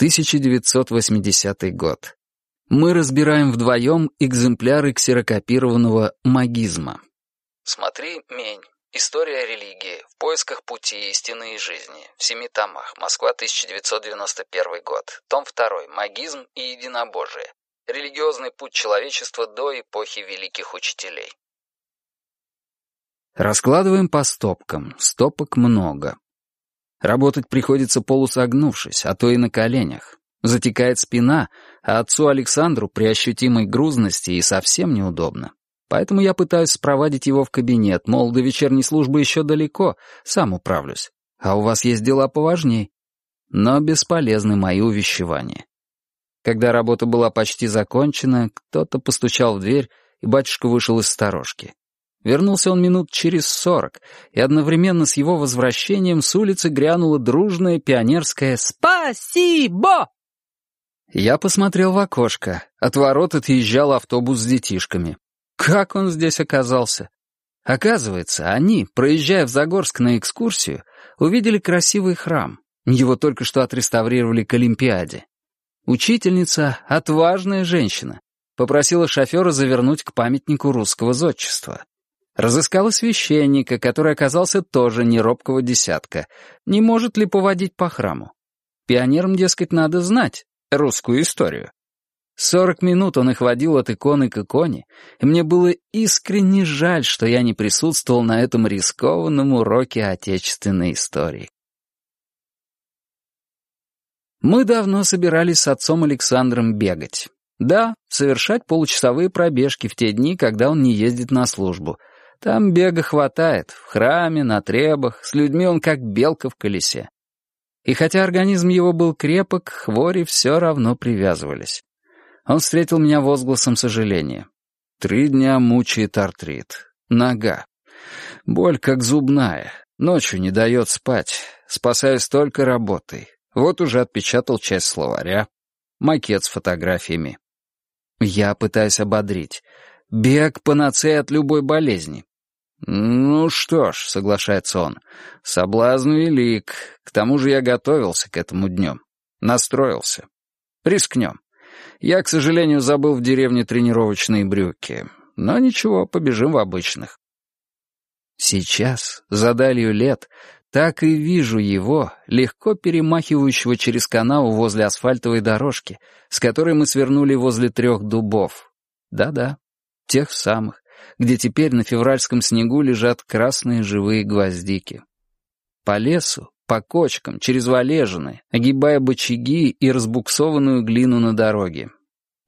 1980 год. Мы разбираем вдвоем экземпляры ксерокопированного магизма. Смотри «Мень. История религии. В поисках пути истины и жизни. В семи томах. Москва, 1991 год. Том 2. Магизм и единобожие. Религиозный путь человечества до эпохи великих учителей. Раскладываем по стопкам. Стопок много. Работать приходится полусогнувшись, а то и на коленях. Затекает спина, а отцу Александру при ощутимой грузности и совсем неудобно. Поэтому я пытаюсь спровадить его в кабинет, мол, до вечерней службы еще далеко, сам управлюсь. А у вас есть дела поважней. Но бесполезны мои увещевания. Когда работа была почти закончена, кто-то постучал в дверь, и батюшка вышел из сторожки. Вернулся он минут через сорок, и одновременно с его возвращением с улицы грянуло дружное пионерское «Спасибо!». Я посмотрел в окошко. От ворот отъезжал автобус с детишками. Как он здесь оказался? Оказывается, они, проезжая в Загорск на экскурсию, увидели красивый храм. Его только что отреставрировали к Олимпиаде. Учительница, отважная женщина, попросила шофера завернуть к памятнику русского зодчества. Разыскала священника, который оказался тоже не робкого десятка. Не может ли поводить по храму? Пионерам, дескать, надо знать русскую историю. Сорок минут он их водил от иконы к иконе, и мне было искренне жаль, что я не присутствовал на этом рискованном уроке отечественной истории. Мы давно собирались с отцом Александром бегать. Да, совершать получасовые пробежки в те дни, когда он не ездит на службу — там бега хватает, в храме, на требах, с людьми он как белка в колесе. И хотя организм его был крепок, хвори все равно привязывались. Он встретил меня возгласом сожаления. Три дня мучает артрит. Нога. Боль как зубная. Ночью не дает спать. Спасаюсь только работой. Вот уже отпечатал часть словаря. Макет с фотографиями. Я пытаюсь ободрить. Бег — панацея от любой болезни. «Ну что ж», — соглашается он, — «соблазн велик. К тому же я готовился к этому дню. Настроился. Рискнем. Я, к сожалению, забыл в деревне тренировочные брюки. Но ничего, побежим в обычных». Сейчас, за далью лет, так и вижу его, легко перемахивающего через канаву возле асфальтовой дорожки, с которой мы свернули возле трех дубов. Да-да, тех самых, где теперь на февральском снегу лежат красные живые гвоздики. По лесу, по кочкам, через валежины, огибая бочаги и разбуксованную глину на дороге.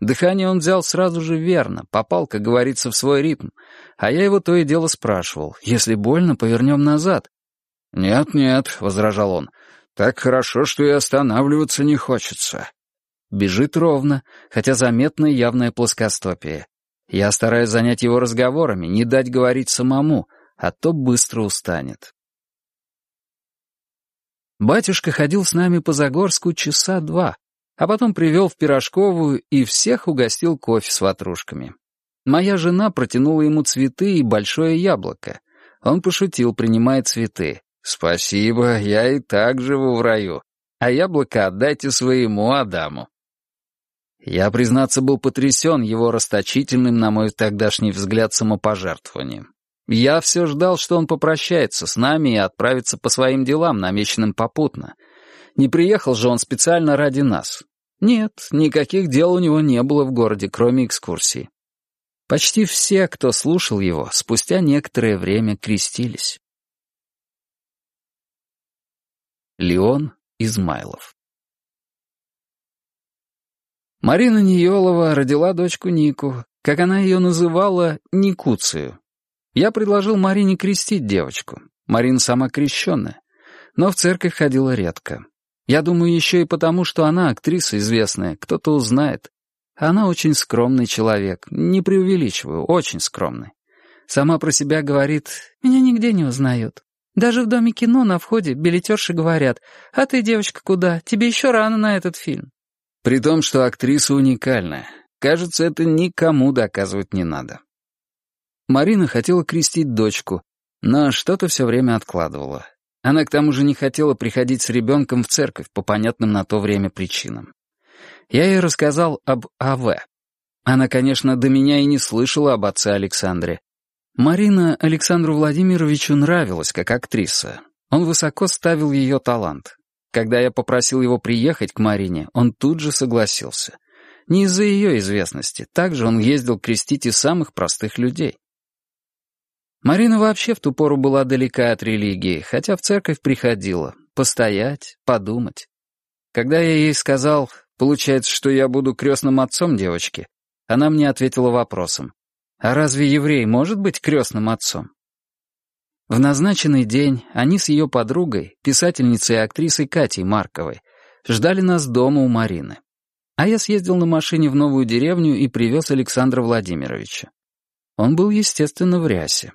Дыхание он взял сразу же верно, попал, как говорится, в свой ритм, а я его то и дело спрашивал, если больно, повернем назад. «Нет-нет», — возражал он, — «так хорошо, что и останавливаться не хочется». Бежит ровно, хотя заметно явная плоскостопие. Я стараюсь занять его разговорами, не дать говорить самому, а то быстро устанет. Батюшка ходил с нами по Загорску часа два, а потом привел в пирожковую и всех угостил кофе с ватрушками. Моя жена протянула ему цветы и большое яблоко. Он пошутил, принимая цветы. «Спасибо, я и так живу в раю. А яблоко отдайте своему Адаму». Я, признаться, был потрясен его расточительным, на мой тогдашний взгляд, самопожертвованием. Я все ждал, что он попрощается с нами и отправится по своим делам, намеченным попутно. Не приехал же он специально ради нас. Нет, никаких дел у него не было в городе, кроме экскурсии. Почти все, кто слушал его, спустя некоторое время крестились. Леон Измайлов Марина Ниелова родила дочку Нику, как она ее называла, Никуцию. Я предложил Марине крестить девочку. Марина сама крещенная, но в церковь ходила редко. Я думаю, еще и потому, что она актриса известная, кто-то узнает. Она очень скромный человек, не преувеличиваю, очень скромный. Сама про себя говорит, меня нигде не узнают. Даже в Доме кино на входе билетерши говорят, а ты, девочка, куда? Тебе еще рано на этот фильм. При том, что актриса уникальная. Кажется, это никому доказывать не надо. Марина хотела крестить дочку, но что-то все время откладывала. Она к тому же не хотела приходить с ребенком в церковь по понятным на то время причинам. Я ей рассказал об А.В. Она, конечно, до меня и не слышала об отце Александре. Марина Александру Владимировичу нравилась как актриса. Он высоко ставил ее талант. Когда я попросил его приехать к Марине, он тут же согласился. Не из-за ее известности, также он ездил крестить и самых простых людей. Марина вообще в ту пору была далека от религии, хотя в церковь приходила, постоять, подумать. Когда я ей сказал, получается, что я буду крестным отцом девочки, она мне ответила вопросом, а разве еврей может быть крестным отцом? В назначенный день они с ее подругой, писательницей и актрисой Катей Марковой, ждали нас дома у Марины. А я съездил на машине в новую деревню и привез Александра Владимировича. Он был, естественно, в рясе.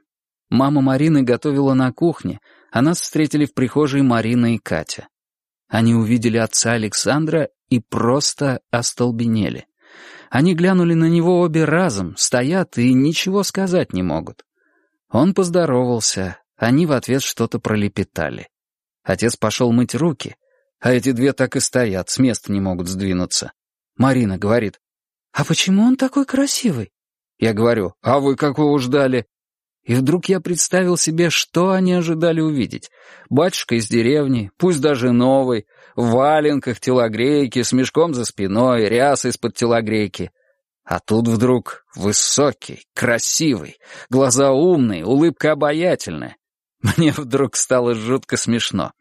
Мама Марины готовила на кухне, а нас встретили в прихожей Марина и Катя. Они увидели отца Александра и просто остолбенели. Они глянули на него обе разом, стоят и ничего сказать не могут. Он поздоровался, они в ответ что-то пролепетали. Отец пошел мыть руки, а эти две так и стоят, с места не могут сдвинуться. Марина говорит, «А почему он такой красивый?» Я говорю, «А вы какого ждали?» И вдруг я представил себе, что они ожидали увидеть. Батюшка из деревни, пусть даже новый, в валенках, телогрейки, с мешком за спиной, ряс из-под телогрейки. А тут вдруг высокий, красивый, глаза умные, улыбка обаятельная. Мне вдруг стало жутко смешно.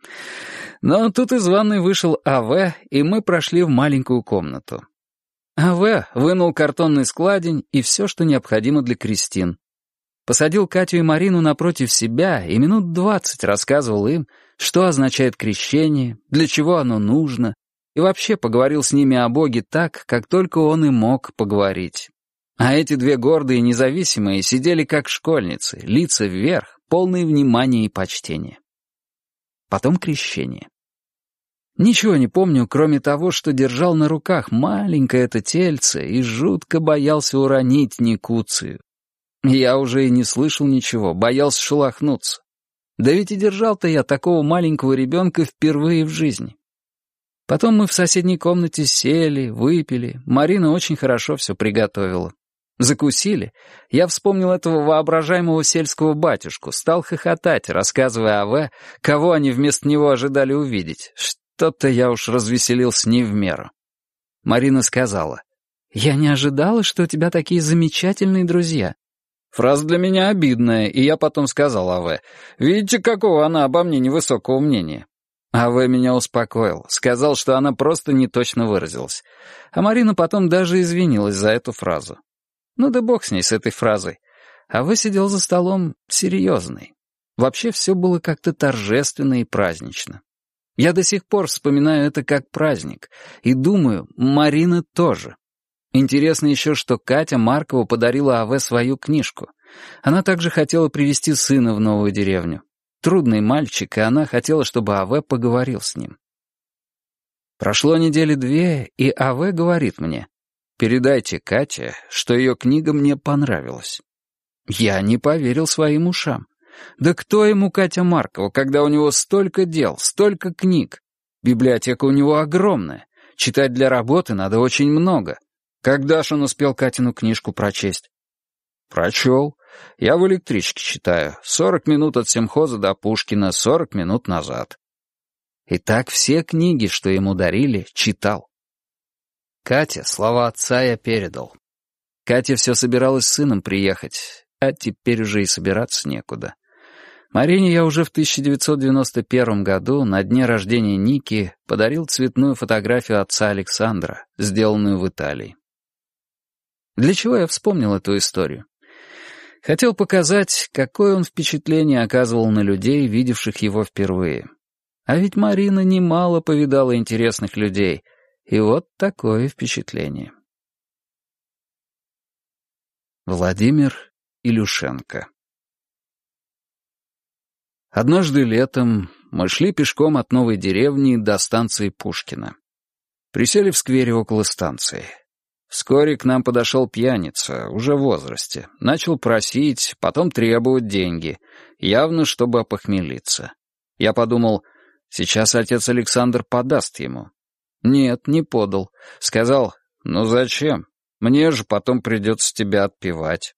Но тут из ванной вышел А.В., и мы прошли в маленькую комнату. А.В. вынул картонный складень и все, что необходимо для крестин. Посадил Катю и Марину напротив себя и минут двадцать рассказывал им, что означает крещение, для чего оно нужно, и вообще поговорил с ними о Боге так, как только он и мог поговорить. А эти две гордые независимые сидели как школьницы, лица вверх, полные внимания и почтения. Потом крещение. Ничего не помню, кроме того, что держал на руках маленькое это тельце и жутко боялся уронить Никуцию. Я уже и не слышал ничего, боялся шелохнуться. Да ведь и держал-то я такого маленького ребенка впервые в жизни. Потом мы в соседней комнате сели, выпили. Марина очень хорошо все приготовила. Закусили. Я вспомнил этого воображаемого сельского батюшку, стал хохотать, рассказывая о В, кого они вместо него ожидали увидеть. Что-то я уж развеселился не в меру. Марина сказала, «Я не ожидала, что у тебя такие замечательные друзья. Фраза для меня обидная, и я потом сказал А.В. «Видите, какого она обо мне невысокого мнения?» А.В. меня успокоил, сказал, что она просто не точно выразилась. А Марина потом даже извинилась за эту фразу. Ну да бог с ней, с этой фразой. А.В. сидел за столом серьезный. Вообще все было как-то торжественно и празднично. Я до сих пор вспоминаю это как праздник, и думаю, Марина тоже. Интересно еще, что Катя Маркова подарила АВ свою книжку. Она также хотела привести сына в новую деревню. Трудный мальчик, и она хотела, чтобы АВ поговорил с ним. Прошло недели две, и АВ говорит мне, «Передайте Кате, что ее книга мне понравилась». Я не поверил своим ушам. Да кто ему Катя Маркова, когда у него столько дел, столько книг? Библиотека у него огромная. Читать для работы надо очень много. Когда ж он успел Катину книжку прочесть? Прочел. Я в электричке читаю. Сорок минут от Семхоза до Пушкина, сорок минут назад. И так все книги, что ему дарили, читал. Катя, слова отца я передал. Катя все собиралась с сыном приехать, а теперь уже и собираться некуда. Марине я уже в 1991 году, на дне рождения Ники, подарил цветную фотографию отца Александра, сделанную в Италии. Для чего я вспомнил эту историю? Хотел показать, какое он впечатление оказывал на людей, видевших его впервые. А ведь Марина немало повидала интересных людей, и вот такое впечатление. Владимир Илюшенко Однажды летом мы шли пешком от новой деревни до станции Пушкина. Присели в сквере около станции. Вскоре к нам подошел пьяница, уже в возрасте. Начал просить, потом требовать деньги, явно чтобы опохмелиться. Я подумал, сейчас отец Александр подаст ему. Нет, не подал. Сказал, ну зачем? Мне же потом придется тебя отпевать.